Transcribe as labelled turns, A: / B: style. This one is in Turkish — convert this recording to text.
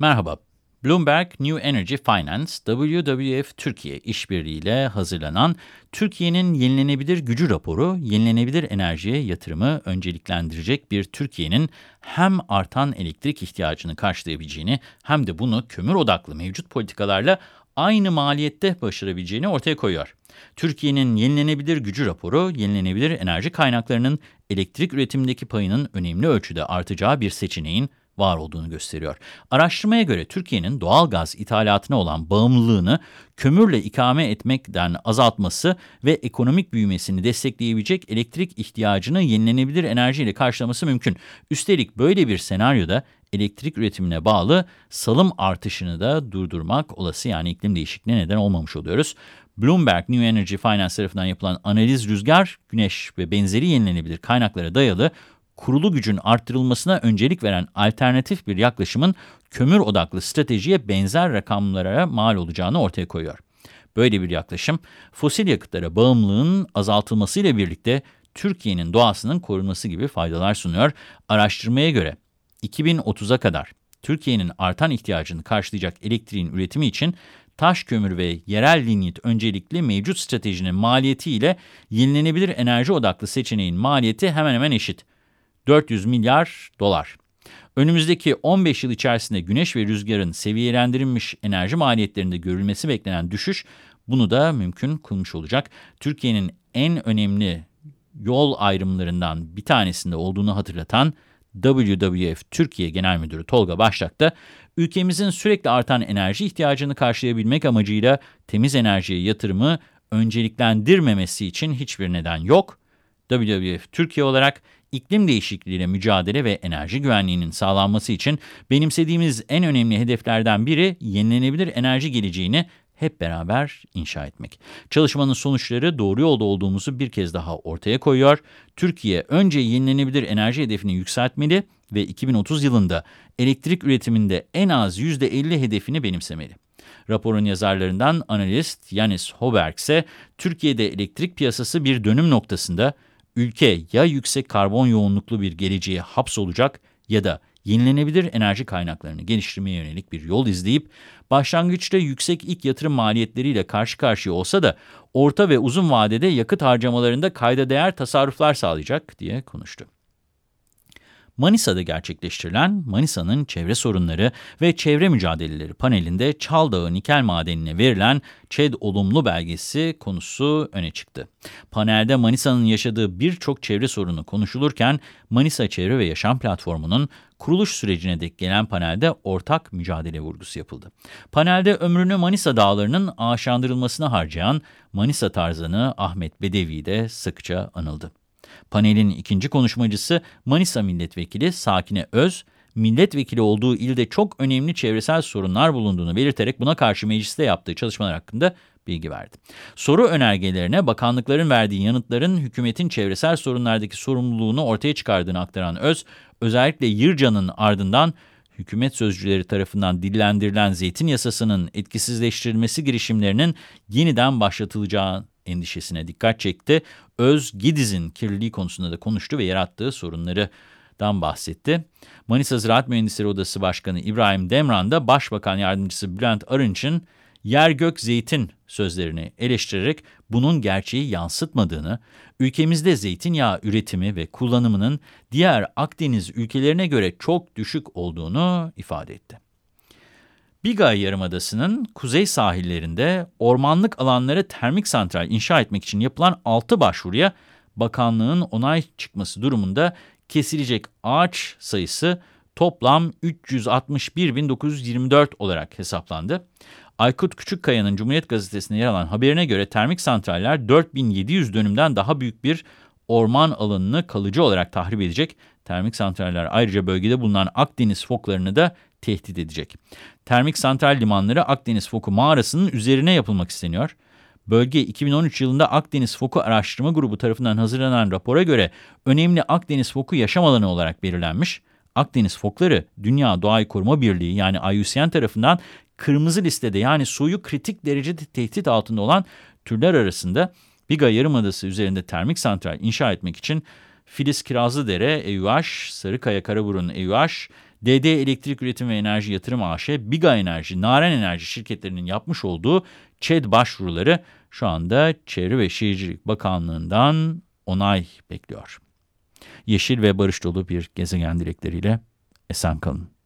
A: Merhaba. Bloomberg New Energy Finance, WWF Türkiye işbirliğiyle hazırlanan Türkiye'nin yenilenebilir gücü raporu, yenilenebilir enerjiye yatırımı önceliklendirecek bir Türkiye'nin hem artan elektrik ihtiyacını karşılayabileceğini hem de bunu kömür odaklı mevcut politikalarla aynı maliyette başarabileceğini ortaya koyuyor. Türkiye'nin yenilenebilir gücü raporu, yenilenebilir enerji kaynaklarının elektrik üretimindeki payının önemli ölçüde artacağı bir seçeneğin var olduğunu gösteriyor. Araştırmaya göre Türkiye'nin doğal gaz ithalatına olan bağımlılığını kömürle ikame etmekten azaltması ve ekonomik büyümesini destekleyebilecek elektrik ihtiyacını yenilenebilir enerjiyle karşılaması mümkün. Üstelik böyle bir senaryoda elektrik üretimine bağlı salım artışını da durdurmak olası yani iklim değişikliğine neden olmamış oluyoruz. Bloomberg New Energy Finance tarafından yapılan analiz rüzgar, güneş ve benzeri yenilenebilir kaynaklara dayalı kurulu gücün arttırılmasına öncelik veren alternatif bir yaklaşımın kömür odaklı stratejiye benzer rakamlara mal olacağını ortaya koyuyor. Böyle bir yaklaşım, fosil yakıtlara bağımlılığın azaltılmasıyla birlikte Türkiye'nin doğasının korunması gibi faydalar sunuyor. Araştırmaya göre 2030'a kadar Türkiye'nin artan ihtiyacını karşılayacak elektriğin üretimi için taş kömür ve yerel linyit öncelikli mevcut stratejinin maliyeti ile yenilenebilir enerji odaklı seçeneğin maliyeti hemen hemen eşit. 400 milyar dolar. Önümüzdeki 15 yıl içerisinde güneş ve rüzgarın seviyelendirilmiş enerji maliyetlerinde görülmesi beklenen düşüş bunu da mümkün kılmış olacak. Türkiye'nin en önemli yol ayrımlarından bir tanesinde olduğunu hatırlatan WWF Türkiye Genel Müdürü Tolga Başlak da ülkemizin sürekli artan enerji ihtiyacını karşılayabilmek amacıyla temiz enerjiye yatırımı önceliklendirmemesi için hiçbir neden yok. WWF Türkiye olarak iklim değişikliğiyle mücadele ve enerji güvenliğinin sağlanması için benimsediğimiz en önemli hedeflerden biri yenilenebilir enerji geleceğini hep beraber inşa etmek. Çalışmanın sonuçları doğru yolda olduğumuzu bir kez daha ortaya koyuyor. Türkiye önce yenilenebilir enerji hedefini yükseltmeli ve 2030 yılında elektrik üretiminde en az %50 hedefini benimsemeli. Raporun yazarlarından analist Yanis Hoberg ise Türkiye'de elektrik piyasası bir dönüm noktasında ülke ya yüksek karbon yoğunluklu bir geleceğe hapsolacak ya da yenilenebilir enerji kaynaklarını geliştirmeye yönelik bir yol izleyip, başlangıçta yüksek ilk yatırım maliyetleriyle karşı karşıya olsa da orta ve uzun vadede yakıt harcamalarında kayda değer tasarruflar sağlayacak diye konuştu. Manisa'da gerçekleştirilen Manisa'nın çevre sorunları ve çevre mücadeleleri panelinde Çaldağı nikel madenine verilen ÇED olumlu belgesi konusu öne çıktı. Panelde Manisa'nın yaşadığı birçok çevre sorunu konuşulurken Manisa Çevre ve Yaşam Platformu'nun kuruluş sürecine dek gelen panelde ortak mücadele vurgusu yapıldı. Panelde ömrünü Manisa dağlarının ağaçlandırılmasına harcayan Manisa tarzanı Ahmet Bedevi de sıkça anıldı. Panelin ikinci konuşmacısı Manisa Milletvekili Sakine Öz, milletvekili olduğu ilde çok önemli çevresel sorunlar bulunduğunu belirterek buna karşı mecliste yaptığı çalışmalar hakkında bilgi verdi. Soru önergelerine bakanlıkların verdiği yanıtların hükümetin çevresel sorunlardaki sorumluluğunu ortaya çıkardığını aktaran Öz, özellikle Yırca'nın ardından hükümet sözcüleri tarafından dillendirilen zeytin yasasının etkisizleştirilmesi girişimlerinin yeniden başlatılacağı endişesine dikkat çekti. Öz Gidiz'in kirliliği konusunda da konuştu ve yarattığı sorunlardan bahsetti. Manisa Ziraat Mühendisleri Odası Başkanı İbrahim Demran da Başbakan Yardımcısı Bülent Arınç'ın yer gök zeytin sözlerini eleştirerek bunun gerçeği yansıtmadığını, ülkemizde zeytinyağı üretimi ve kullanımının diğer Akdeniz ülkelerine göre çok düşük olduğunu ifade etti. Bigay Yarımadası'nın kuzey sahillerinde ormanlık alanlara termik santral inşa etmek için yapılan 6 başvuruya bakanlığın onay çıkması durumunda kesilecek ağaç sayısı toplam 361.924 olarak hesaplandı. Aykut Küçükkaya'nın Cumhuriyet Gazetesi'nde yer alan haberine göre termik santraller 4700 dönümden daha büyük bir orman alanını kalıcı olarak tahrip edecek. Termik santraller ayrıca bölgede bulunan Akdeniz foklarını da tehdit edecek. Termik santral limanları Akdeniz Foku mağarasının üzerine yapılmak isteniyor. Bölge 2013 yılında Akdeniz Foku Araştırma Grubu tarafından hazırlanan rapora göre önemli Akdeniz Foku yaşam alanı olarak belirlenmiş. Akdeniz fokları Dünya Doğayı Koruma Birliği yani IUCN tarafından kırmızı listede yani suyu kritik derecede tehdit altında olan türler arasında Biga Yarımadası üzerinde termik santral inşa etmek için Filiz Kirazlıdere, EUH, Sarıkaya Karaburun EUH, DD Elektrik Üretim ve Enerji Yatırım AŞ, Biga Enerji, Naren Enerji şirketlerinin yapmış olduğu ÇED başvuruları şu anda Çevre ve Şehircilik Bakanlığı'ndan onay bekliyor. Yeşil ve barış dolu bir gezegen dilekleriyle esen kalın.